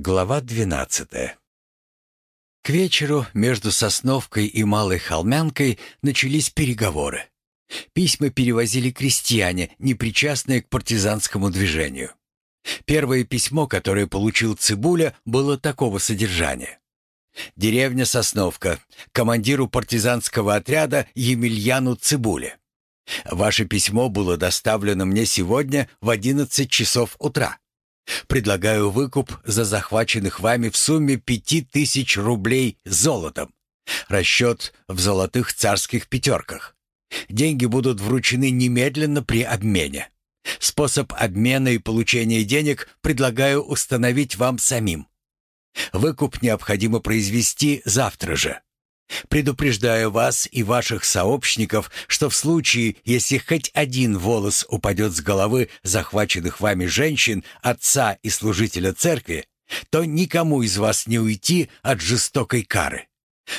Глава 12 К вечеру между Сосновкой и Малой Холмянкой начались переговоры. Письма перевозили крестьяне, непричастные к партизанскому движению. Первое письмо, которое получил Цибуля, было такого содержания. «Деревня Сосновка. Командиру партизанского отряда Емельяну Цибуле. Ваше письмо было доставлено мне сегодня в 11 часов утра. Предлагаю выкуп за захваченных вами в сумме пяти тысяч рублей золотом. Расчет в золотых царских пятерках. Деньги будут вручены немедленно при обмене. Способ обмена и получения денег предлагаю установить вам самим. Выкуп необходимо произвести завтра же. Предупреждаю вас и ваших сообщников, что в случае, если хоть один волос упадет с головы захваченных вами женщин, отца и служителя церкви, то никому из вас не уйти от жестокой кары.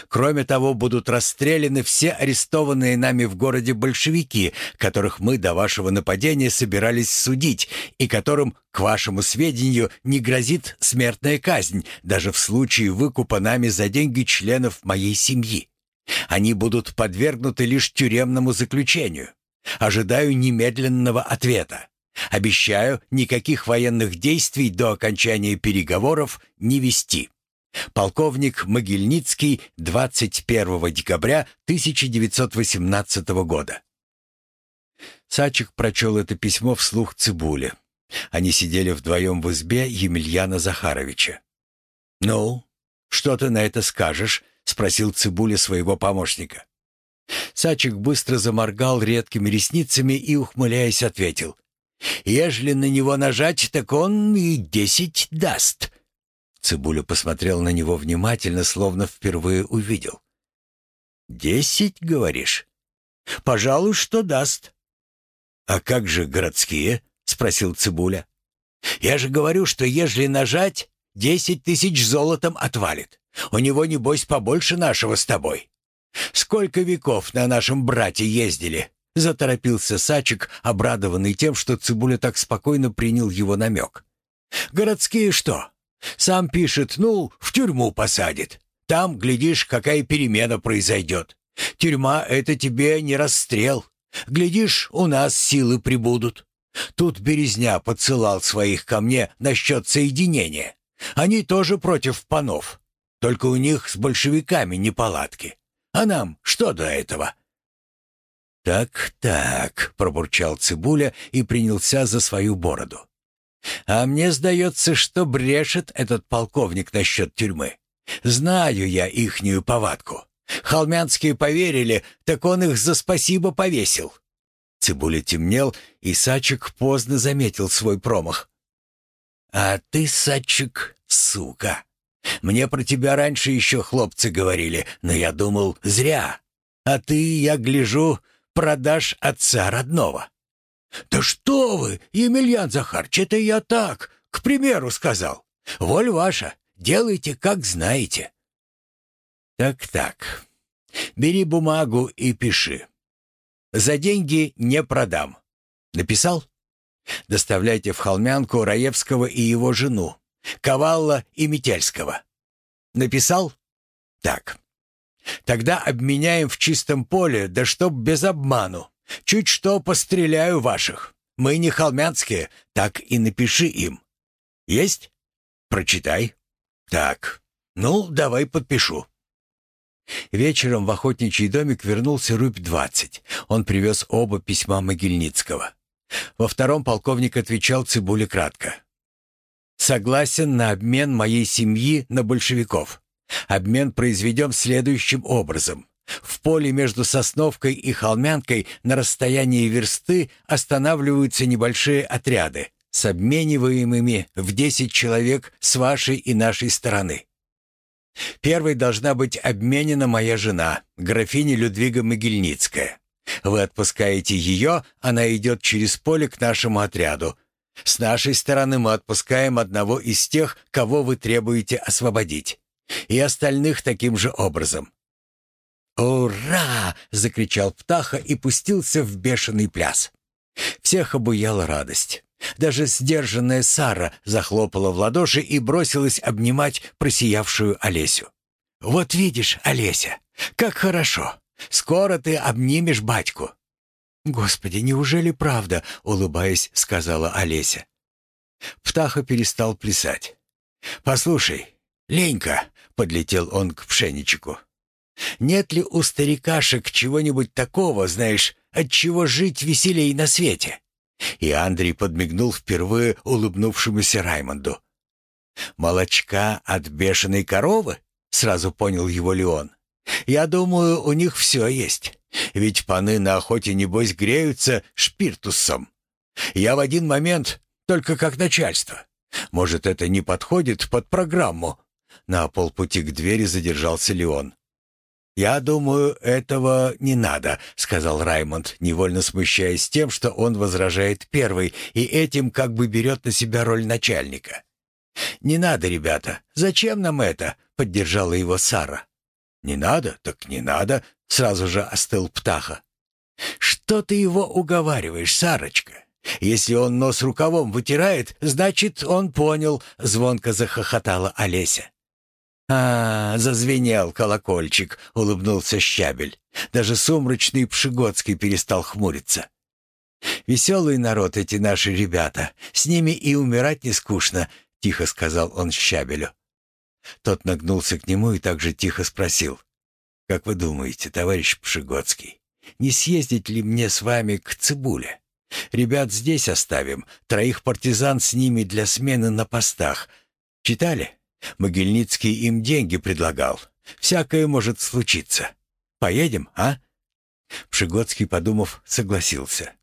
Кроме того, будут расстреляны все арестованные нами в городе большевики, которых мы до вашего нападения собирались судить, и которым, к вашему сведению, не грозит смертная казнь, даже в случае выкупа нами за деньги членов моей семьи. Они будут подвергнуты лишь тюремному заключению. Ожидаю немедленного ответа. Обещаю никаких военных действий до окончания переговоров не вести. Полковник Могильницкий 21 декабря 1918 года. Сачек прочел это письмо вслух Цибуле. Они сидели вдвоем в избе Емельяна Захаровича. «Ну, что ты на это скажешь?» — спросил Цибуля своего помощника. Сачек быстро заморгал редкими ресницами и, ухмыляясь, ответил. «Ежели на него нажать, так он и десять даст». Цибуля посмотрел на него внимательно, словно впервые увидел. «Десять, говоришь? Пожалуй, что даст». «А как же городские?» — спросил Цибуля. «Я же говорю, что ежели нажать, десять тысяч золотом отвалит. У него, небось, побольше нашего с тобой. Сколько веков на нашем брате ездили?» — заторопился Сачек, обрадованный тем, что Цибуля так спокойно принял его намек. «Городские что? Сам пишет, ну, в тюрьму посадит. Там, глядишь, какая перемена произойдет. Тюрьма — это тебе не расстрел. Глядишь, у нас силы прибудут. Тут Березня подсылал своих ко мне насчет соединения. Они тоже против панов. Только у них с большевиками неполадки. А нам что до этого?» «Так-так», — пробурчал Цибуля и принялся за свою бороду. А мне сдается, что брешет этот полковник насчет тюрьмы. Знаю я ихнюю повадку. Холмянские поверили, так он их за спасибо повесил. Цибуля темнел, и Сачек поздно заметил свой промах. «А ты, Сачек, сука! Мне про тебя раньше еще хлопцы говорили, но я думал, зря. А ты, я гляжу, продашь отца родного. «Да что вы, Емельян Захарч, это я так, к примеру сказал. Воль ваша, делайте, как знаете». «Так-так, бери бумагу и пиши. За деньги не продам. Написал? Доставляйте в Холмянку Раевского и его жену, Ковалла и Метельского. Написал? Так. Тогда обменяем в чистом поле, да чтоб без обману. Чуть что постреляю ваших. Мы не холмянские, так и напиши им. Есть? Прочитай. Так. Ну, давай подпишу. Вечером в охотничий домик вернулся рубь двадцать. Он привез оба письма Могильницкого. Во втором полковник отвечал Цибуле кратко. «Согласен на обмен моей семьи на большевиков. Обмен произведем следующим образом. В поле между Сосновкой и Холмянкой на расстоянии версты останавливаются небольшие отряды с обмениваемыми в 10 человек с вашей и нашей стороны. Первой должна быть обменена моя жена, графиня Людвига Могильницкая. Вы отпускаете ее, она идет через поле к нашему отряду. С нашей стороны мы отпускаем одного из тех, кого вы требуете освободить. И остальных таким же образом. «Ура!» — закричал Птаха и пустился в бешеный пляс. Всех обуяла радость. Даже сдержанная Сара захлопала в ладоши и бросилась обнимать просиявшую Олесю. «Вот видишь, Олеся, как хорошо! Скоро ты обнимешь батьку!» «Господи, неужели правда?» — улыбаясь, сказала Олеся. Птаха перестал плясать. «Послушай, Ленька!» — подлетел он к пшеничику. «Нет ли у старикашек чего-нибудь такого, знаешь, от чего жить веселей на свете?» И Андрей подмигнул впервые улыбнувшемуся Раймонду. «Молочка от бешеной коровы?» — сразу понял его Леон. «Я думаю, у них все есть. Ведь паны на охоте, небось, греются шпиртусом. Я в один момент, только как начальство. Может, это не подходит под программу?» На полпути к двери задержался Леон. «Я думаю, этого не надо», — сказал Раймонд, невольно смущаясь тем, что он возражает первый и этим как бы берет на себя роль начальника. «Не надо, ребята. Зачем нам это?» — поддержала его Сара. «Не надо? Так не надо», — сразу же остыл Птаха. «Что ты его уговариваешь, Сарочка? Если он нос рукавом вытирает, значит, он понял», — звонко захохотала Олеся. «А, зазвенел колокольчик», — улыбнулся Щабель. Даже сумрачный Пшигодский перестал хмуриться. «Веселый народ эти наши ребята. С ними и умирать не скучно», — тихо сказал он Щабелю. Тот нагнулся к нему и также тихо спросил. «Как вы думаете, товарищ Пшигодский, не съездить ли мне с вами к Цибуле? Ребят здесь оставим, троих партизан с ними для смены на постах. Читали?» Могильницкий им деньги предлагал. Всякое может случиться. Поедем, а?» Пшигодский, подумав, согласился.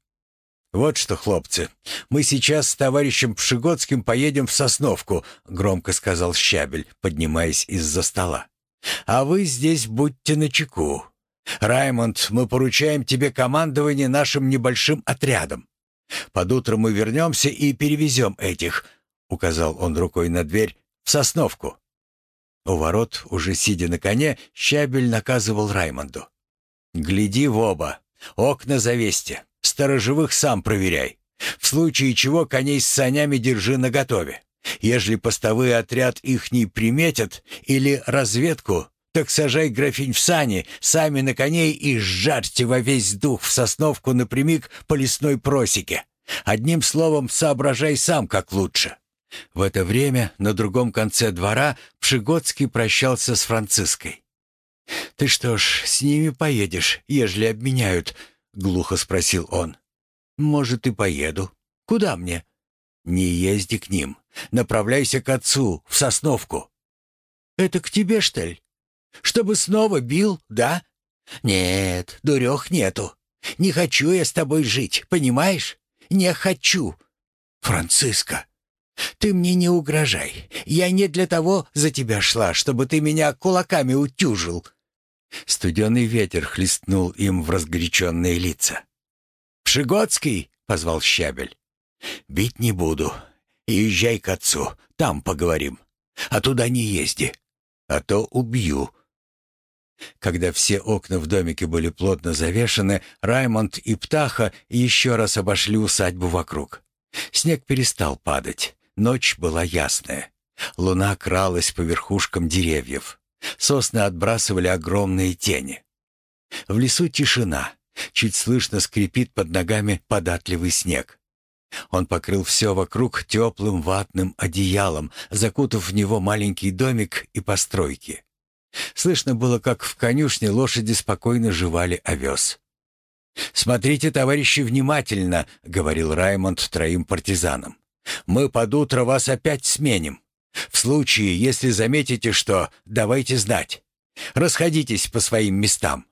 «Вот что, хлопцы, мы сейчас с товарищем Пшигодским поедем в Сосновку», громко сказал Щабель, поднимаясь из-за стола. «А вы здесь будьте начеку. Раймонд, мы поручаем тебе командование нашим небольшим отрядом. Под утро мы вернемся и перевезем этих», — указал он рукой на дверь, в Сосновку». У ворот, уже сидя на коне, Щабель наказывал Раймонду. «Гляди в оба. Окна завесьте. Сторожевых сам проверяй. В случае чего коней с санями держи наготове. Ежели постовые отряд их не приметят или разведку, так сажай графинь в сани, сами на коней и сжарьте во весь дух в сосновку напрямик по лесной просеке. Одним словом, соображай сам, как лучше. В это время на другом конце двора Пшигодский прощался с Франциской. «Ты что ж, с ними поедешь, ежели обменяют?» — глухо спросил он. «Может, и поеду. Куда мне?» «Не езди к ним. Направляйся к отцу, в Сосновку». «Это к тебе, что ли? Чтобы снова бил, да?» «Нет, дурех нету. Не хочу я с тобой жить, понимаешь? Не хочу». «Франциска!» «Ты мне не угрожай. Я не для того за тебя шла, чтобы ты меня кулаками утюжил». Студеный ветер хлестнул им в разгоряченные лица. «Пшигодский!» — позвал Щабель. «Бить не буду. Езжай к отцу, там поговорим. А туда не езди, а то убью». Когда все окна в домике были плотно завешаны, Раймонд и Птаха еще раз обошли усадьбу вокруг. Снег перестал падать. Ночь была ясная. Луна кралась по верхушкам деревьев. Сосны отбрасывали огромные тени. В лесу тишина. Чуть слышно скрипит под ногами податливый снег. Он покрыл все вокруг теплым ватным одеялом, закутав в него маленький домик и постройки. Слышно было, как в конюшне лошади спокойно жевали овес. «Смотрите, товарищи, внимательно», — говорил Раймонд троим партизанам. Мы под утро вас опять сменим. В случае, если заметите что, давайте знать. Расходитесь по своим местам».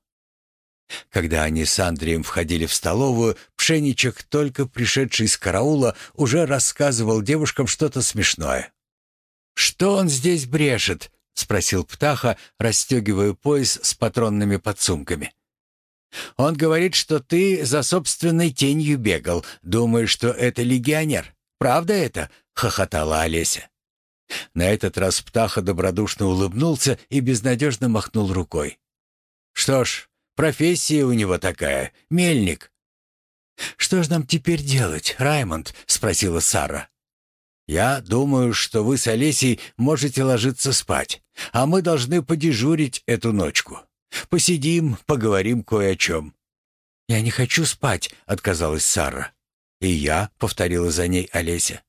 Когда они с Андреем входили в столовую, Пшеничек, только пришедший с караула, уже рассказывал девушкам что-то смешное. «Что он здесь брешет?» — спросил Птаха, расстегивая пояс с патронными подсумками. «Он говорит, что ты за собственной тенью бегал, думая, что это легионер. Правда это?» — хохотала Олеся. На этот раз Птаха добродушно улыбнулся и безнадежно махнул рукой. «Что ж, профессия у него такая — мельник». «Что же нам теперь делать, Раймонд?» — спросила Сара. «Я думаю, что вы с Олесей можете ложиться спать, а мы должны подежурить эту ночку. Посидим, поговорим кое о чем». «Я не хочу спать», — отказалась Сара. «И я», — повторила за ней Олеся.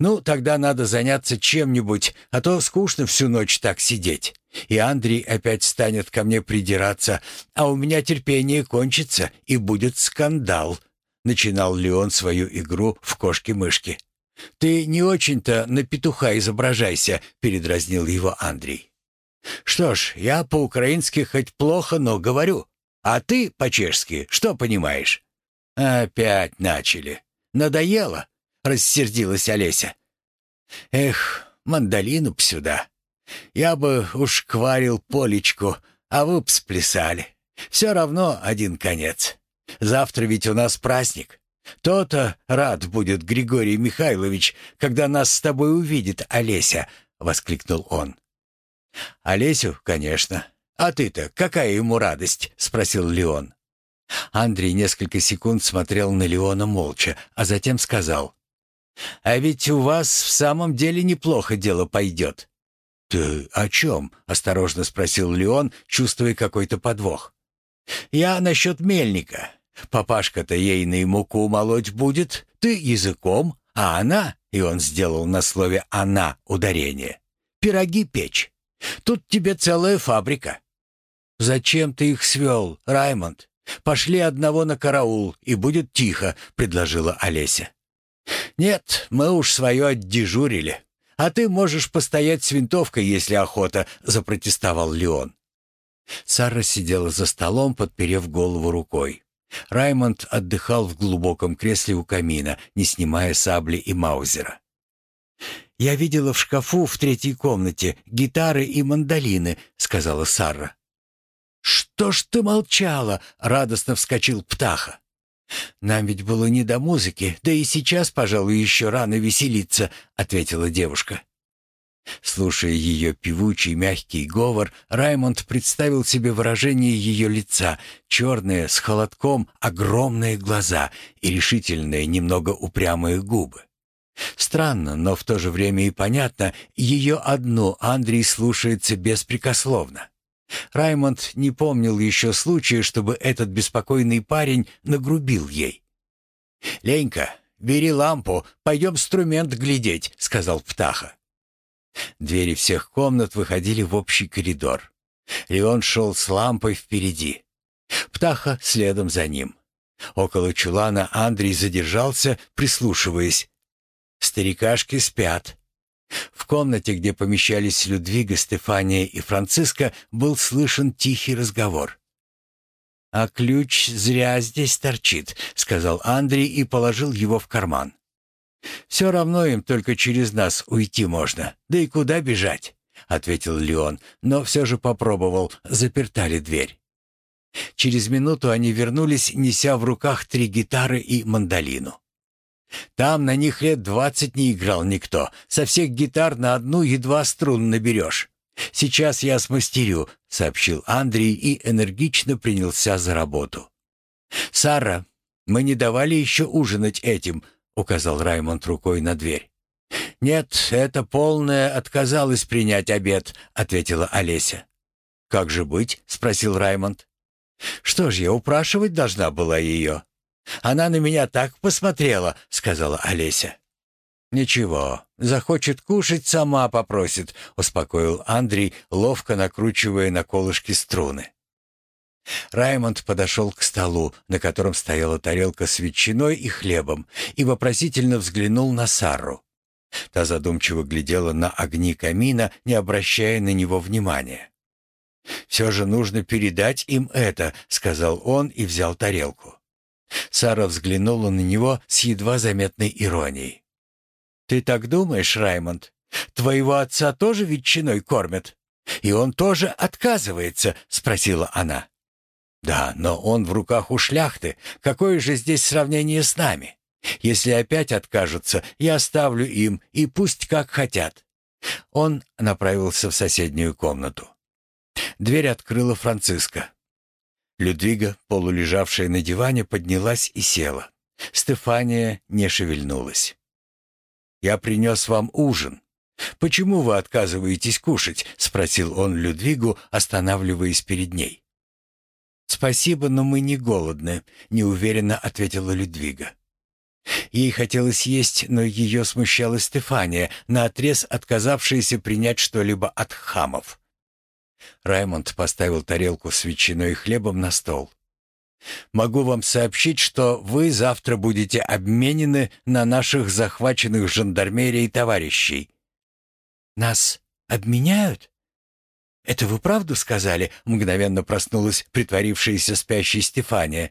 «Ну, тогда надо заняться чем-нибудь, а то скучно всю ночь так сидеть. И Андрей опять станет ко мне придираться, а у меня терпение кончится, и будет скандал», — начинал Леон свою игру в кошки-мышки. «Ты не очень-то на петуха изображайся», — передразнил его Андрей. «Что ж, я по-украински хоть плохо, но говорю. А ты по-чешски что понимаешь?» «Опять начали. Надоело?» — рассердилась Олеся. «Эх, мандолину б сюда. Я бы уж кварил полечку, а вы б сплясали. Все равно один конец. Завтра ведь у нас праздник. То-то рад будет Григорий Михайлович, когда нас с тобой увидит Олеся», — воскликнул он. «Олесю, конечно. А ты-то какая ему радость?» — спросил Леон. Андрей несколько секунд смотрел на Леона молча, а затем сказал. «А ведь у вас в самом деле неплохо дело пойдет». «Ты о чем?» — осторожно спросил Леон, чувствуя какой-то подвох. «Я насчет мельника. Папашка-то ейной муку молоть будет, ты языком, а она, и он сделал на слове «она» ударение, пироги печь. Тут тебе целая фабрика. Зачем ты их свел, Раймонд? Пошли одного на караул, и будет тихо, предложила Олеся. Нет, мы уж свое отдежурили. А ты можешь постоять с винтовкой, если охота, запротестовал Леон. Сара сидела за столом, подперев голову рукой. Раймонд отдыхал в глубоком кресле у камина, не снимая сабли и маузера. «Я видела в шкафу в третьей комнате гитары и мандолины», — сказала Сара. «Что ж ты молчала?» — радостно вскочил Птаха. «Нам ведь было не до музыки, да и сейчас, пожалуй, еще рано веселиться», — ответила девушка. Слушая ее певучий мягкий говор, Раймонд представил себе выражение ее лица, черные, с холодком, огромные глаза и решительные, немного упрямые губы. Странно, но в то же время и понятно, ее одну Андрей слушается беспрекословно. Раймонд не помнил еще случая, чтобы этот беспокойный парень нагрубил ей. «Ленька, бери лампу, пойдем инструмент глядеть», — сказал Птаха. Двери всех комнат выходили в общий коридор. Леон шел с лампой впереди. Птаха следом за ним. Около чулана Андрей задержался, прислушиваясь. Старикашки спят. В комнате, где помещались Людвига, Стефания и Франциска, был слышен тихий разговор. «А ключ зря здесь торчит», — сказал Андрей и положил его в карман. «Все равно им только через нас уйти можно. Да и куда бежать?» — ответил Леон, но все же попробовал, запертали дверь. Через минуту они вернулись, неся в руках три гитары и мандолину. Там на них лет двадцать не играл никто. Со всех гитар на одну едва струн наберешь. Сейчас я смастерю», — сообщил Андрей и энергично принялся за работу. «Сара, мы не давали еще ужинать этим», — указал Раймонд рукой на дверь. «Нет, это полная отказалась принять обед», — ответила Олеся. «Как же быть?» — спросил Раймонд. «Что ж, я упрашивать должна была ее. Она на меня так посмотрела», — сказала Олеся. «Ничего, захочет кушать, сама попросит», — успокоил Андрей, ловко накручивая на колышки струны. Раймонд подошел к столу, на котором стояла тарелка с ветчиной и хлебом, и вопросительно взглянул на Сару. Та задумчиво глядела на огни камина, не обращая на него внимания. «Все же нужно передать им это», — сказал он и взял тарелку. Сара взглянула на него с едва заметной иронией. «Ты так думаешь, Раймонд? Твоего отца тоже ветчиной кормят? И он тоже отказывается?» — спросила она. «Да, но он в руках у шляхты. Какое же здесь сравнение с нами? Если опять откажутся, я оставлю им, и пусть как хотят». Он направился в соседнюю комнату. Дверь открыла Франциска. Людвига, полулежавшая на диване, поднялась и села. Стефания не шевельнулась. «Я принес вам ужин. Почему вы отказываетесь кушать?» — спросил он Людвигу, останавливаясь перед ней. «Спасибо, но мы не голодны», — неуверенно ответила Людвига. Ей хотелось есть, но ее смущала Стефания, наотрез отказавшаяся принять что-либо от хамов. Раймонд поставил тарелку с ветчиной и хлебом на стол. «Могу вам сообщить, что вы завтра будете обменены на наших захваченных жандармерией товарищей». «Нас обменяют?» «Это вы правду сказали?» — мгновенно проснулась притворившаяся спящей Стефания.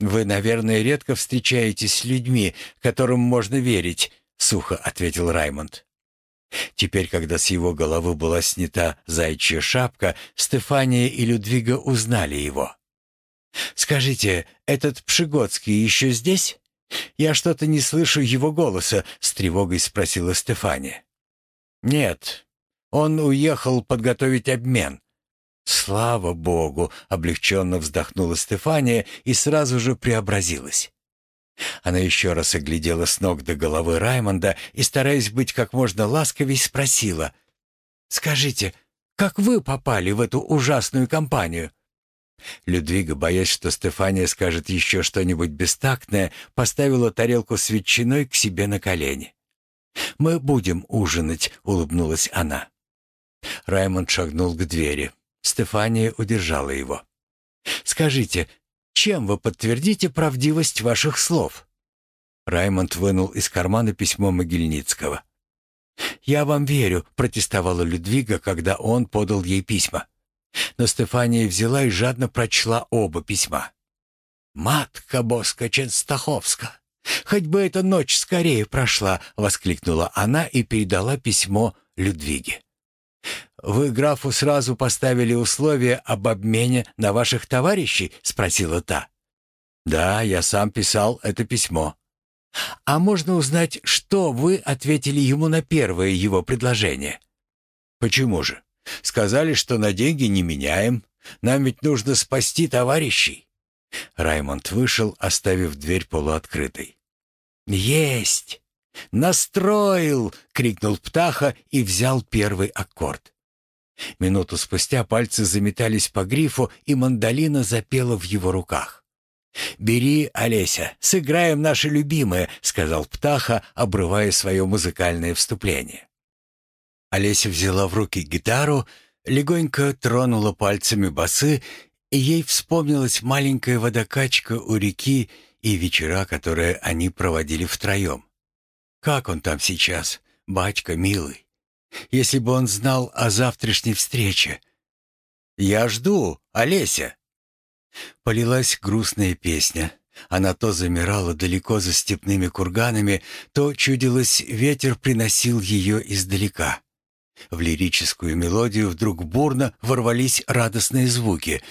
«Вы, наверное, редко встречаетесь с людьми, которым можно верить», — сухо ответил Раймонд. Теперь, когда с его головы была снята зайчья шапка, Стефания и Людвига узнали его. «Скажите, этот Пшигодский еще здесь? Я что-то не слышу его голоса», — с тревогой спросила Стефания. «Нет, он уехал подготовить обмен». «Слава Богу!» — облегченно вздохнула Стефания и сразу же преобразилась. Она еще раз оглядела с ног до головы Раймонда и, стараясь быть как можно ласковей, спросила. «Скажите, как вы попали в эту ужасную компанию?» Людвига, боясь, что Стефания скажет еще что-нибудь бестактное, поставила тарелку с ветчиной к себе на колени. «Мы будем ужинать», — улыбнулась она. Раймонд шагнул к двери. Стефания удержала его. «Скажите, чем вы подтвердите правдивость ваших слов?» Раймонд вынул из кармана письмо Могильницкого. «Я вам верю», — протестовала Людвига, когда он подал ей письма. Но Стефания взяла и жадно прочла оба письма. «Матка Боска Ченстаховска! Хоть бы эта ночь скорее прошла!» — воскликнула она и передала письмо Людвиге. «Вы графу сразу поставили условие об обмене на ваших товарищей?» — спросила та. «Да, я сам писал это письмо». «А можно узнать, что вы ответили ему на первое его предложение?» «Почему же? Сказали, что на деньги не меняем. Нам ведь нужно спасти товарищей». Раймонд вышел, оставив дверь полуоткрытой. «Есть! Настроил!» — крикнул Птаха и взял первый аккорд. Минуту спустя пальцы заметались по грифу, и мандолина запела в его руках. «Бери, Олеся, сыграем наше любимое», — сказал Птаха, обрывая свое музыкальное вступление. Олеся взяла в руки гитару, легонько тронула пальцами басы, и ей вспомнилась маленькая водокачка у реки и вечера, которые они проводили втроем. Как он там сейчас, батька милый? Если бы он знал о завтрашней встрече. «Я жду, Олеся!» Полилась грустная песня. Она то замирала далеко за степными курганами, то, чудилось, ветер приносил ее издалека. В лирическую мелодию вдруг бурно ворвались радостные звуки.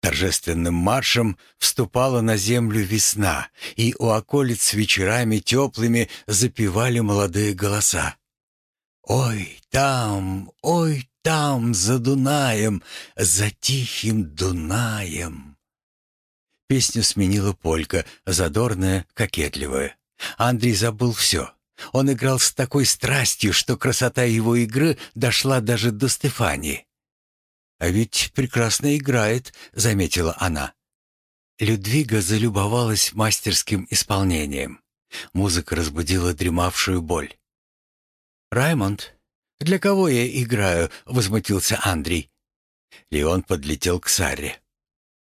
Торжественным маршем вступала на землю весна, и у околиц вечерами теплыми запевали молодые голоса. Ой, там, ой, там, за Дунаем, за тихим Дунаем. Песню сменила полька, задорная, кокетливая. Андрей забыл все. Он играл с такой страстью, что красота его игры дошла даже до Стефании. «А ведь прекрасно играет», — заметила она. Людвига залюбовалась мастерским исполнением. Музыка разбудила дремавшую боль. «Раймонд, для кого я играю?» — возмутился Андрей. Леон подлетел к Саре.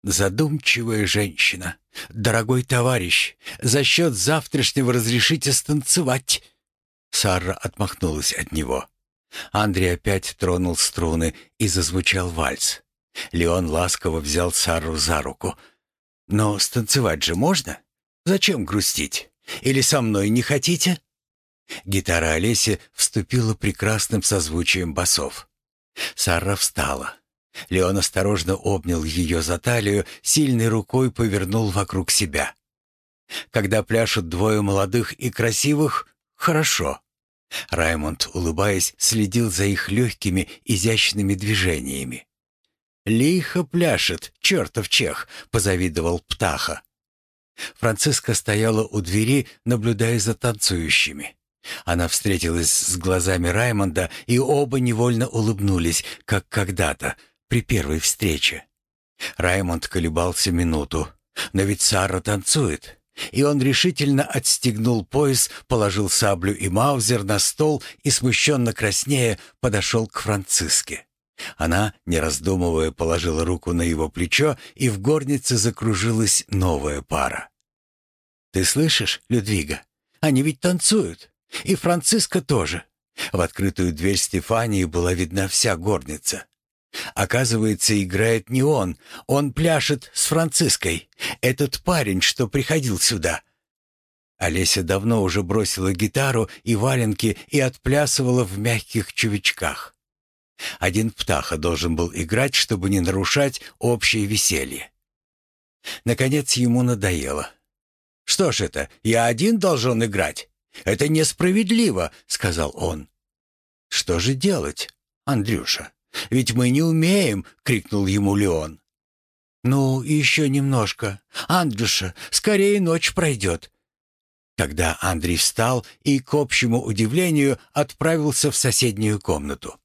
«Задумчивая женщина. Дорогой товарищ, за счет завтрашнего разрешите станцевать». Сара отмахнулась от него. Андрей опять тронул струны и зазвучал вальс. Леон ласково взял Сару за руку. «Но станцевать же можно? Зачем грустить? Или со мной не хотите?» Гитара Олеси вступила прекрасным созвучием басов. Сара встала. Леон осторожно обнял ее за талию, сильной рукой повернул вокруг себя. Когда пляшут двое молодых и красивых, хорошо. Раймонд, улыбаясь, следил за их легкими, изящными движениями. «Лихо пляшет, чертов чех!» — позавидовал Птаха. Франциска стояла у двери, наблюдая за танцующими. Она встретилась с глазами Раймонда, и оба невольно улыбнулись, как когда-то, при первой встрече. Раймонд колебался минуту. Но ведь Сара танцует. И он решительно отстегнул пояс, положил саблю и маузер на стол и, смущенно краснея, подошел к Франциске. Она, не раздумывая, положила руку на его плечо, и в горнице закружилась новая пара. «Ты слышишь, Людвига? Они ведь танцуют. И Франциска тоже». В открытую дверь Стефании была видна вся горница. Оказывается, играет не он. Он пляшет с Франциской. Этот парень, что приходил сюда. Олеся давно уже бросила гитару и валенки и отплясывала в мягких чувичках. Один птаха должен был играть, чтобы не нарушать общее веселье. Наконец ему надоело. «Что ж это, я один должен играть? Это несправедливо», — сказал он. «Что же делать, Андрюша?» Ведь мы не умеем!» — крикнул ему Леон. «Ну, еще немножко. Андрюша, скорее ночь пройдет». Тогда Андрей встал и, к общему удивлению, отправился в соседнюю комнату.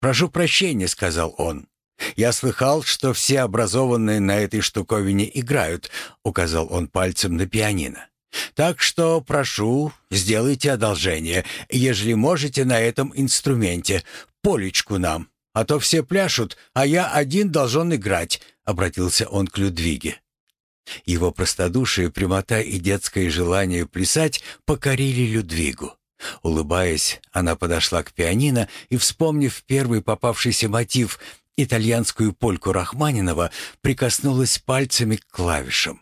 «Прошу прощения», — сказал он. «Я слыхал, что все образованные на этой штуковине играют», — указал он пальцем на пианино. «Так что, прошу, сделайте одолжение, ежели можете на этом инструменте полечку нам, а то все пляшут, а я один должен играть», — обратился он к Людвиге. Его простодушие, прямота и детское желание плясать покорили Людвигу. Улыбаясь, она подошла к пианино и, вспомнив первый попавшийся мотив, итальянскую польку Рахманинова, прикоснулась пальцами к клавишам.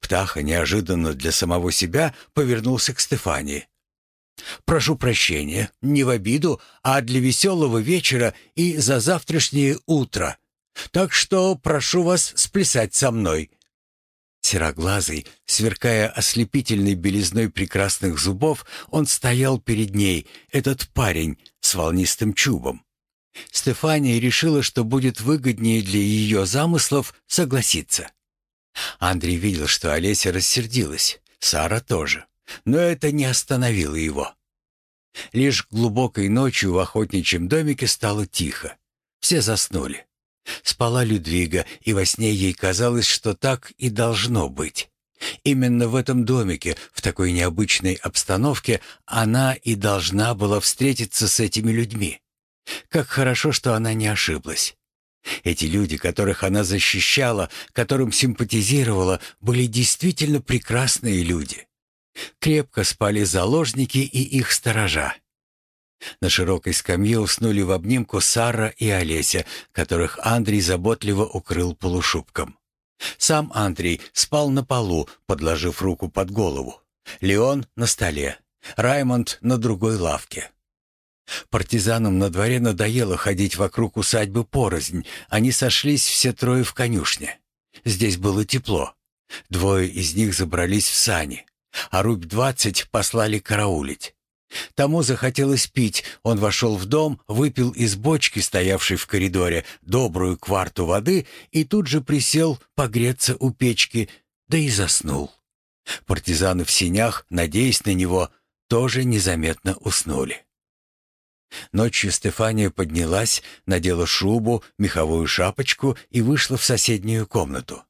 Птаха неожиданно для самого себя повернулся к Стефании. Прошу прощения, не в обиду, а для веселого вечера и за завтрашнее утро. Так что прошу вас сплясать со мной». Сероглазый, сверкая ослепительной белизной прекрасных зубов, он стоял перед ней, этот парень с волнистым чубом. Стефания решила, что будет выгоднее для ее замыслов согласиться. Андрей видел, что Олеся рассердилась, Сара тоже. Но это не остановило его. Лишь глубокой ночью в охотничьем домике стало тихо. Все заснули. Спала Людвига, и во сне ей казалось, что так и должно быть. Именно в этом домике, в такой необычной обстановке, она и должна была встретиться с этими людьми. Как хорошо, что она не ошиблась. Эти люди, которых она защищала, которым симпатизировала, были действительно прекрасные люди. Крепко спали заложники и их сторожа. На широкой скамье уснули в обнимку Сара и Олеся, которых Андрей заботливо укрыл полушубком. Сам Андрей спал на полу, подложив руку под голову. Леон на столе, Раймонд на другой лавке. Партизанам на дворе надоело ходить вокруг усадьбы порознь. Они сошлись все трое в конюшне. Здесь было тепло. Двое из них забрались в сани а рубь двадцать послали караулить. Тому захотелось пить, он вошел в дом, выпил из бочки, стоявшей в коридоре, добрую кварту воды и тут же присел погреться у печки, да и заснул. Партизаны в синях, надеясь на него, тоже незаметно уснули. Ночью Стефания поднялась, надела шубу, меховую шапочку и вышла в соседнюю комнату.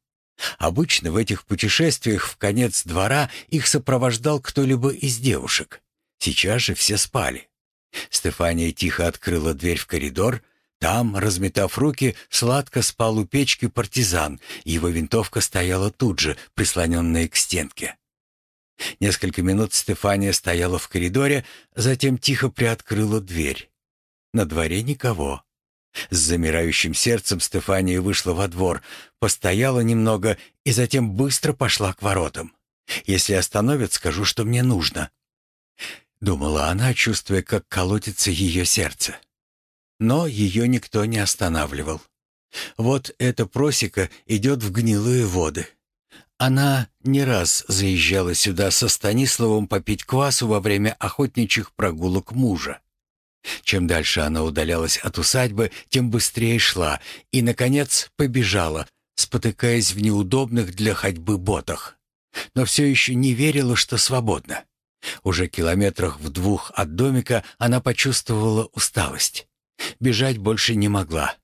Обычно в этих путешествиях в конец двора их сопровождал кто-либо из девушек. Сейчас же все спали. Стефания тихо открыла дверь в коридор. Там, разметав руки, сладко спал у печки партизан. Его винтовка стояла тут же, прислоненная к стенке. Несколько минут Стефания стояла в коридоре, затем тихо приоткрыла дверь. На дворе никого. С замирающим сердцем Стефания вышла во двор, постояла немного и затем быстро пошла к воротам. «Если остановят, скажу, что мне нужно», — думала она, чувствуя, как колотится ее сердце. Но ее никто не останавливал. Вот эта просека идет в гнилые воды. Она не раз заезжала сюда со Станиславом попить квасу во время охотничьих прогулок мужа. Чем дальше она удалялась от усадьбы, тем быстрее шла и, наконец, побежала, спотыкаясь в неудобных для ходьбы ботах. Но все еще не верила, что свободна. Уже километрах в двух от домика она почувствовала усталость. Бежать больше не могла.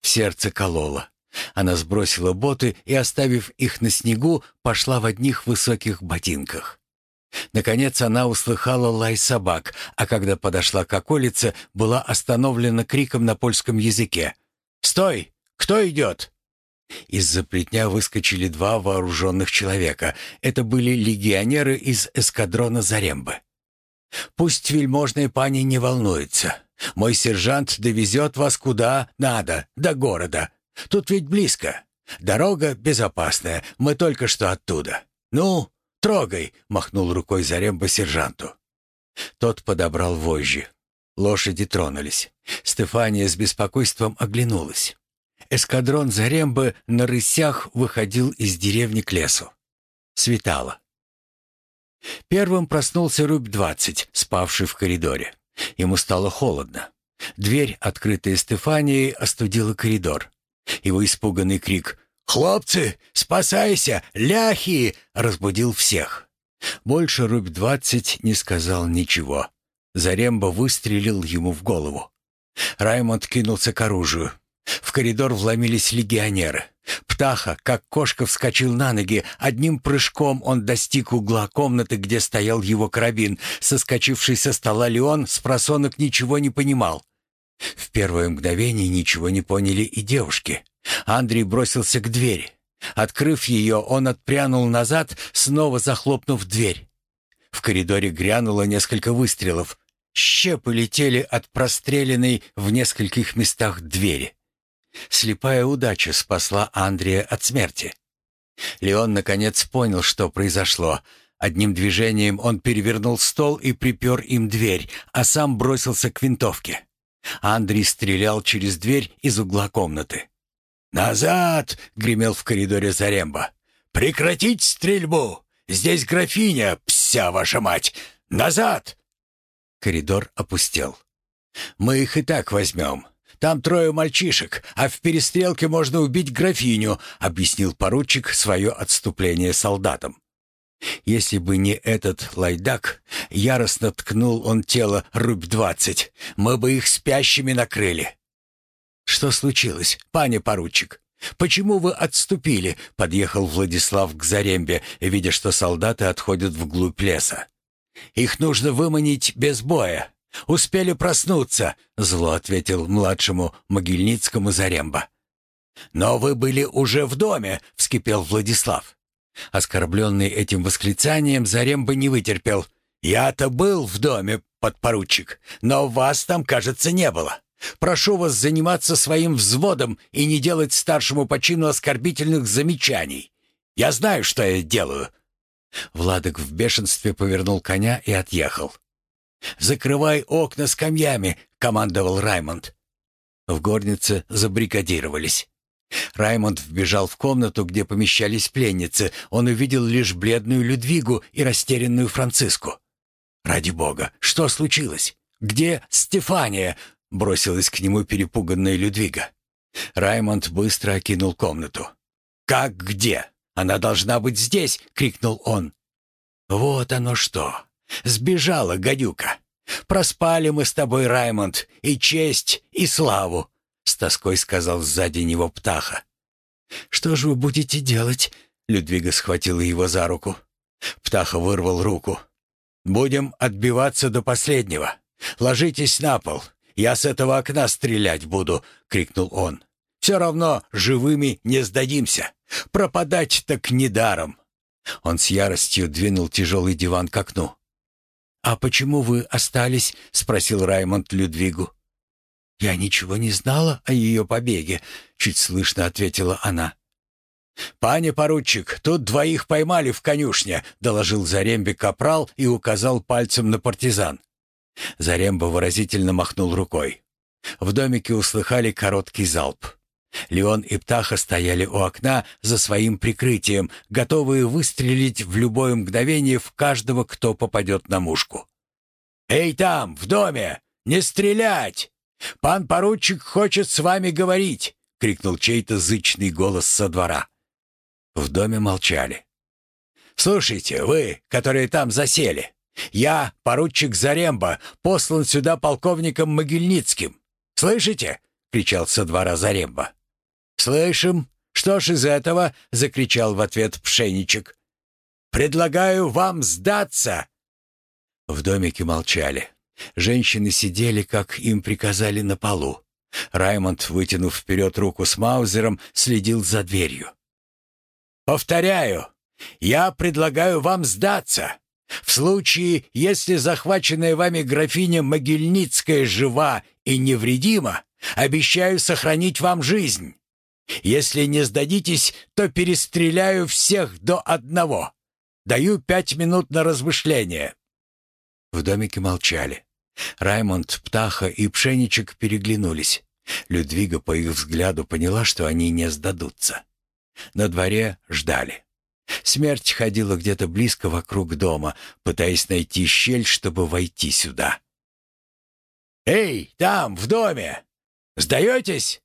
В сердце кололо. Она сбросила боты и, оставив их на снегу, пошла в одних высоких ботинках. Наконец она услыхала лай собак, а когда подошла к околице, была остановлена криком на польском языке. «Стой! Кто идет?» Из-за плетня выскочили два вооруженных человека. Это были легионеры из эскадрона Зарембы. «Пусть вельможная пани не волнуется. Мой сержант довезет вас куда надо, до города. Тут ведь близко. Дорога безопасная, мы только что оттуда. Ну, трогай!» — махнул рукой Заремба сержанту. Тот подобрал вожжи. Лошади тронулись. Стефания с беспокойством оглянулась. Эскадрон Зарембы на рысях выходил из деревни к лесу. Светало. Первым проснулся Рубь-20, спавший в коридоре. Ему стало холодно. Дверь, открытая Стефанией, остудила коридор. Его испуганный крик «Хлопцы, спасайся! Ляхи!» разбудил всех. Больше Рубь-20 не сказал ничего. Заремба выстрелил ему в голову. Раймонд кинулся к оружию. В коридор вломились легионеры. Птаха, как кошка, вскочил на ноги. Одним прыжком он достиг угла комнаты, где стоял его карабин. Соскочивший со стола Леон с просонок ничего не понимал. В первое мгновение ничего не поняли и девушки. Андрей бросился к двери. Открыв ее, он отпрянул назад, снова захлопнув дверь. В коридоре грянуло несколько выстрелов. Щепы летели от простреленной в нескольких местах двери. Слепая удача спасла Андрея от смерти. Леон наконец понял, что произошло. Одним движением он перевернул стол и припер им дверь, а сам бросился к винтовке. Андрей стрелял через дверь из угла комнаты. «Назад!» — гремел в коридоре Заремба. «Прекратить стрельбу! Здесь графиня, пся ваша мать! Назад!» Коридор опустел. «Мы их и так возьмем. Там трое мальчишек, а в перестрелке можно убить графиню», — объяснил поручик свое отступление солдатам. Если бы не этот лайдак, яростно ткнул он тело рубь-двадцать, мы бы их спящими накрыли. «Что случилось, пане поручик? Почему вы отступили?» — подъехал Владислав к Зарембе, видя, что солдаты отходят вглубь леса. «Их нужно выманить без боя. Успели проснуться», — зло ответил младшему Могильницкому Заремба. «Но вы были уже в доме», — вскипел Владислав. Оскорбленный этим восклицанием, Заремба не вытерпел. «Я-то был в доме, подпоручик, но вас там, кажется, не было. Прошу вас заниматься своим взводом и не делать старшему по оскорбительных замечаний. Я знаю, что я делаю». Владок в бешенстве повернул коня и отъехал. «Закрывай окна скамьями», — командовал Раймонд. В горнице забрикадировались. Раймонд вбежал в комнату, где помещались пленницы. Он увидел лишь бледную Людвигу и растерянную Франциску. «Ради бога, что случилось? Где Стефания?» — бросилась к нему перепуганная Людвига. Раймонд быстро окинул комнату. «Как где? Она должна быть здесь!» — крикнул он. «Вот оно что! Сбежала гадюка! Проспали мы с тобой, Раймонд, и честь, и славу!» С тоской сказал сзади него Птаха. «Что же вы будете делать?» Людвига схватила его за руку. Птаха вырвал руку. «Будем отбиваться до последнего. Ложитесь на пол. Я с этого окна стрелять буду!» — крикнул он. «Все равно живыми не сдадимся. Пропадать так недаром!» Он с яростью двинул тяжелый диван к окну. «А почему вы остались?» — спросил Раймонд Людвигу. «Я ничего не знала о ее побеге», — чуть слышно ответила она. «Пане поручик, тут двоих поймали в конюшне», — доложил Зарембе капрал и указал пальцем на партизан. Заремба выразительно махнул рукой. В домике услыхали короткий залп. Леон и Птаха стояли у окна за своим прикрытием, готовые выстрелить в любое мгновение в каждого, кто попадет на мушку. «Эй там, в доме! Не стрелять! Пан поручик хочет с вами говорить!» — крикнул чей-то зычный голос со двора. В доме молчали. «Слушайте, вы, которые там засели, я, поручик Заремба, послан сюда полковником Могильницким. Слышите?» — кричал со двора Заремба. «Слышим. Что ж из этого?» — закричал в ответ Пшеничек. «Предлагаю вам сдаться!» В домике молчали. Женщины сидели, как им приказали, на полу. Раймонд, вытянув вперед руку с Маузером, следил за дверью. «Повторяю, я предлагаю вам сдаться. В случае, если захваченная вами графиня Могильницкая жива и невредима, обещаю сохранить вам жизнь. Если не сдадитесь, то перестреляю всех до одного. Даю пять минут на размышление». В домике молчали. Раймонд, Птаха и Пшеничек переглянулись. Людвига по их взгляду поняла, что они не сдадутся. На дворе ждали. Смерть ходила где-то близко вокруг дома, пытаясь найти щель, чтобы войти сюда. «Эй, там, в доме! Сдаетесь?»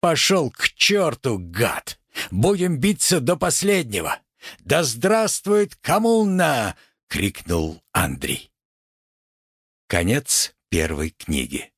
«Пошел к черту, гад! Будем биться до последнего! Да здравствует коммуна!» — крикнул Андрей. Конец первой книги.